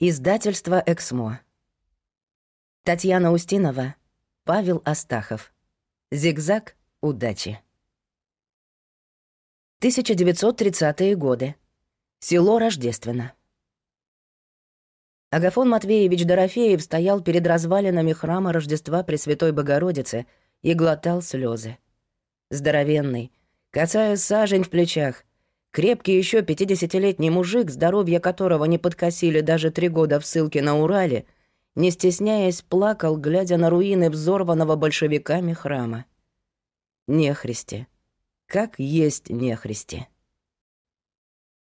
Издательство «Эксмо». Татьяна Устинова, Павел Астахов. Зигзаг удачи. 1930-е годы. Село Рождественно. Агафон Матвеевич Дорофеев стоял перед развалинами храма Рождества Пресвятой Богородицы и глотал слезы. Здоровенный, касаясь сажень в плечах, крепкий еще пятидесятилетний мужик, здоровье которого не подкосили даже три года в ссылке на Урале, не стесняясь, плакал, глядя на руины взорванного большевиками храма. Нехристи. Как есть нехристи.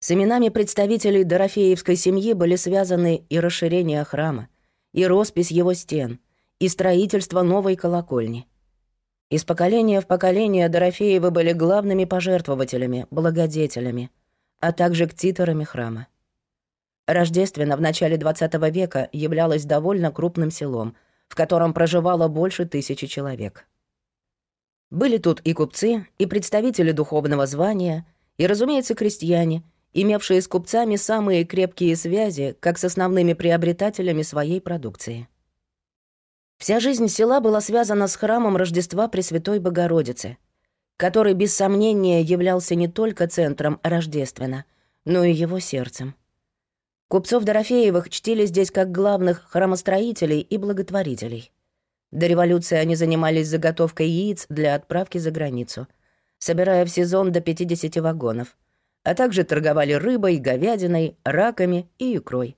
С именами представителей Дорофеевской семьи были связаны и расширение храма, и роспись его стен, и строительство новой колокольни. Из поколения в поколение Дорофеевы были главными пожертвователями, благодетелями, а также ктиторами храма. Рождественно в начале XX века являлось довольно крупным селом, в котором проживало больше тысячи человек. Были тут и купцы, и представители духовного звания, и, разумеется, крестьяне — имевшие с купцами самые крепкие связи, как с основными приобретателями своей продукции. Вся жизнь села была связана с храмом Рождества Пресвятой Богородицы, который без сомнения являлся не только центром Рождествена, но и его сердцем. Купцов Дорофеевых чтили здесь как главных храмостроителей и благотворителей. До революции они занимались заготовкой яиц для отправки за границу, собирая в сезон до 50 вагонов — а также торговали рыбой, говядиной, раками и икрой.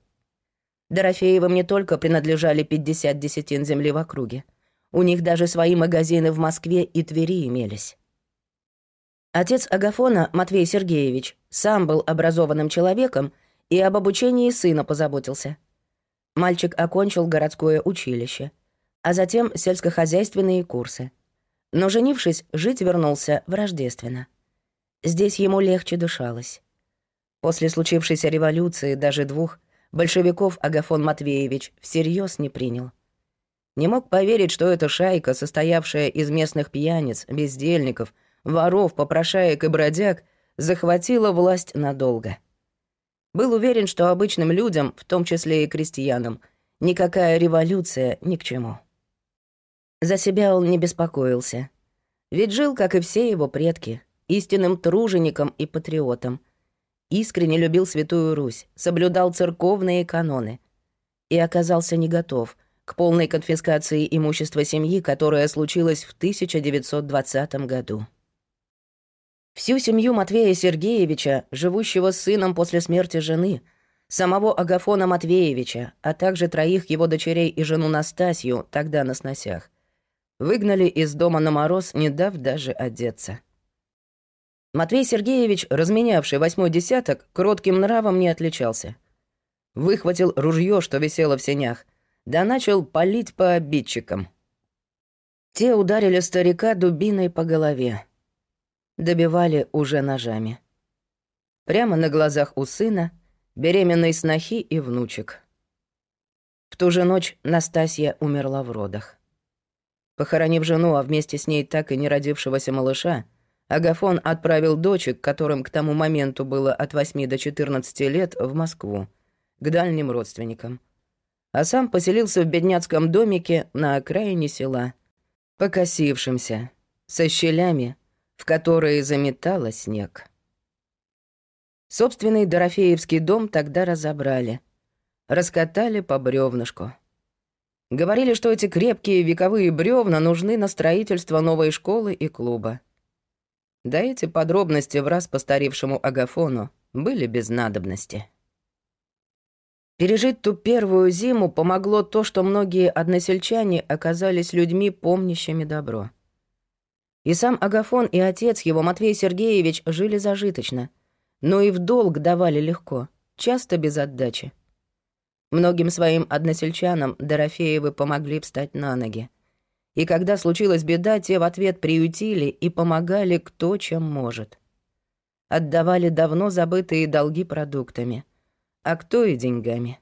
Дорофеевым не только принадлежали 50 десятин земли в округе. У них даже свои магазины в Москве и Твери имелись. Отец Агафона, Матвей Сергеевич, сам был образованным человеком и об обучении сына позаботился. Мальчик окончил городское училище, а затем сельскохозяйственные курсы. Но, женившись, жить вернулся в Рождественно. Здесь ему легче дышалось. После случившейся революции даже двух большевиков Агафон Матвеевич всерьез не принял. Не мог поверить, что эта шайка, состоявшая из местных пьяниц, бездельников, воров, попрошаек и бродяг, захватила власть надолго. Был уверен, что обычным людям, в том числе и крестьянам, никакая революция ни к чему. За себя он не беспокоился. Ведь жил, как и все его предки, истинным тружеником и патриотом. Искренне любил Святую Русь, соблюдал церковные каноны и оказался не готов к полной конфискации имущества семьи, которая случилась в 1920 году. Всю семью Матвея Сергеевича, живущего с сыном после смерти жены, самого Агафона Матвеевича, а также троих его дочерей и жену Настасью, тогда на сносях, выгнали из дома на мороз, не дав даже одеться. Матвей Сергеевич, разменявший восьмой десяток, кротким нравом не отличался. Выхватил ружье, что висело в сенях, да начал палить по обидчикам. Те ударили старика дубиной по голове. Добивали уже ножами. Прямо на глазах у сына, беременной снохи и внучек. В ту же ночь Настасья умерла в родах. Похоронив жену, а вместе с ней так и не родившегося малыша, Агафон отправил дочек, которым к тому моменту было от 8 до 14 лет, в Москву, к дальним родственникам. А сам поселился в бедняцком домике на окраине села, покосившемся, со щелями, в которые заметало снег. Собственный Дорофеевский дом тогда разобрали, раскатали по бревнышку. Говорили, что эти крепкие вековые бревна нужны на строительство новой школы и клуба. Да эти подробности в раз постаревшему Агафону были без надобности. Пережить ту первую зиму помогло то, что многие односельчане оказались людьми, помнящими добро. И сам Агафон, и отец его, Матвей Сергеевич, жили зажиточно, но и в долг давали легко, часто без отдачи. Многим своим односельчанам Дорофеевы помогли встать на ноги. И когда случилась беда, те в ответ приютили и помогали кто чем может. Отдавали давно забытые долги продуктами, а кто и деньгами.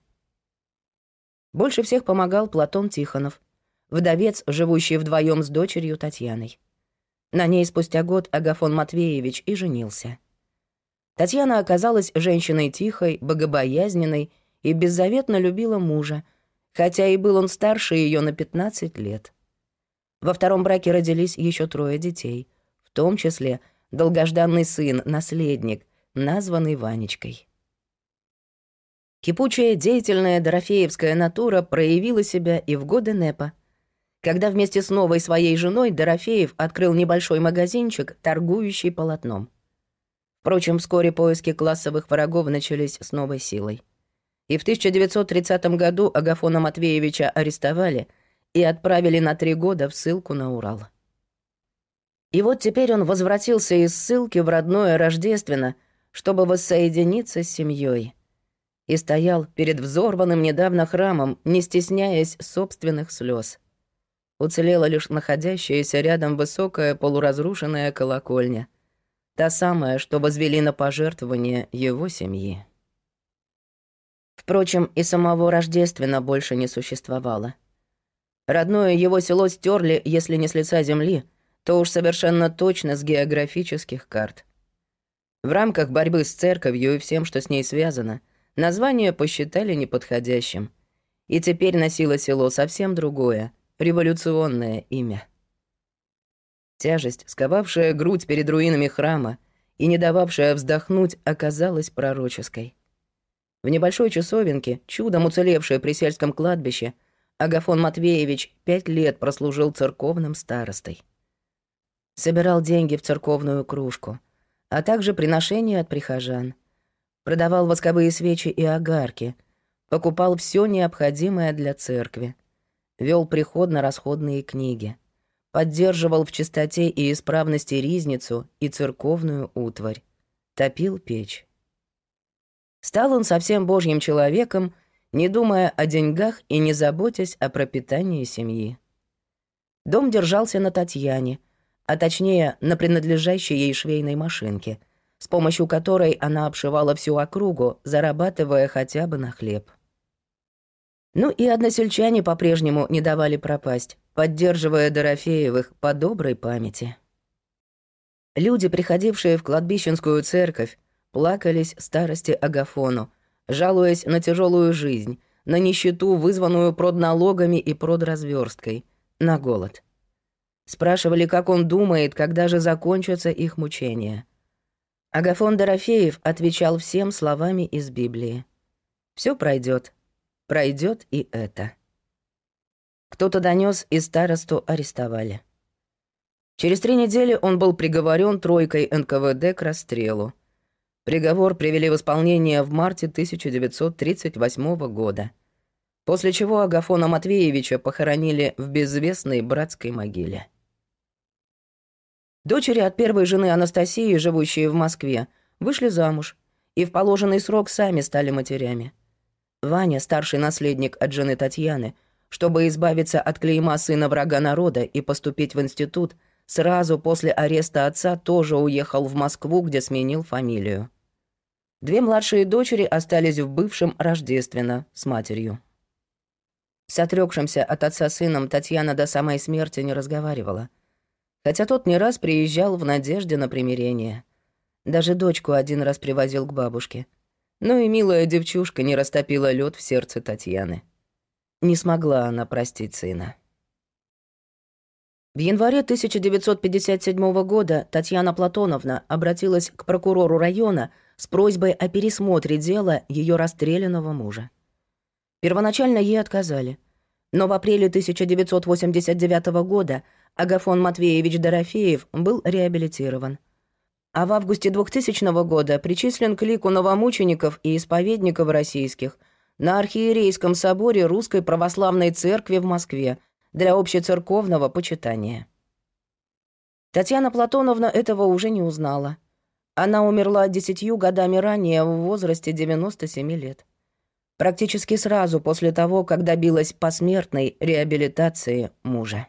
Больше всех помогал Платон Тихонов, вдовец, живущий вдвоем с дочерью Татьяной. На ней спустя год Агафон Матвеевич и женился. Татьяна оказалась женщиной тихой, богобоязненной и беззаветно любила мужа, хотя и был он старше ее на 15 лет. Во втором браке родились еще трое детей, в том числе долгожданный сын, наследник, названный Ванечкой. Кипучая деятельная дорофеевская натура проявила себя и в годы НЭПа, когда вместе с новой своей женой Дорофеев открыл небольшой магазинчик, торгующий полотном. Впрочем, вскоре поиски классовых врагов начались с новой силой. И в 1930 году Агафона Матвеевича арестовали и отправили на три года в ссылку на Урал. И вот теперь он возвратился из ссылки в родное Рождественно, чтобы воссоединиться с семьей и стоял перед взорванным недавно храмом, не стесняясь собственных слез. Уцелела лишь находящаяся рядом высокая полуразрушенная колокольня, та самая, что возвели на пожертвование его семьи. Впрочем, и самого Рождествена больше не существовало. Родное его село стерли, если не с лица земли, то уж совершенно точно с географических карт. В рамках борьбы с церковью и всем, что с ней связано — Название посчитали неподходящим. И теперь носило село совсем другое, революционное имя. Тяжесть, сковавшая грудь перед руинами храма и не дававшая вздохнуть, оказалась пророческой. В небольшой часовенке, чудом уцелевшей при сельском кладбище, Агафон Матвеевич пять лет прослужил церковным старостой. Собирал деньги в церковную кружку, а также приношения от прихожан — продавал восковые свечи и огарки, покупал все необходимое для церкви, вел приходно-расходные книги, поддерживал в чистоте и исправности ризницу и церковную утварь, топил печь. Стал он совсем божьим человеком, не думая о деньгах и не заботясь о пропитании семьи. Дом держался на Татьяне, а точнее на принадлежащей ей швейной машинке — с помощью которой она обшивала всю округу, зарабатывая хотя бы на хлеб. Ну и односельчане по-прежнему не давали пропасть, поддерживая Дорофеевых по доброй памяти. Люди, приходившие в кладбищенскую церковь, плакались старости Агафону, жалуясь на тяжелую жизнь, на нищету, вызванную продналогами и продразверсткой, на голод. Спрашивали, как он думает, когда же закончатся их мучения. Агафон Дорофеев отвечал всем словами из Библии. Все пройдет, пройдет и это. Кто-то донес и старосту арестовали. Через три недели он был приговорен тройкой НКВД к расстрелу. Приговор привели в исполнение в марте 1938 года, после чего Агафона Матвеевича похоронили в безвестной братской могиле. Дочери от первой жены Анастасии, живущие в Москве, вышли замуж и в положенный срок сами стали матерями. Ваня, старший наследник от жены Татьяны, чтобы избавиться от клейма сына врага народа и поступить в институт, сразу после ареста отца тоже уехал в Москву, где сменил фамилию. Две младшие дочери остались в бывшем Рождественно с матерью. С отрёкшимся от отца сыном Татьяна до самой смерти не разговаривала — хотя тот не раз приезжал в надежде на примирение. Даже дочку один раз привозил к бабушке. Но и милая девчушка не растопила лед в сердце Татьяны. Не смогла она простить сына. В январе 1957 года Татьяна Платоновна обратилась к прокурору района с просьбой о пересмотре дела ее расстрелянного мужа. Первоначально ей отказали, но в апреле 1989 года Агафон Матвеевич Дорофеев был реабилитирован. А в августе 2000 года причислен к лику новомучеников и исповедников российских на Архиерейском соборе Русской Православной Церкви в Москве для общецерковного почитания. Татьяна Платоновна этого уже не узнала. Она умерла десятью годами ранее в возрасте 97 лет. Практически сразу после того, как добилась посмертной реабилитации мужа.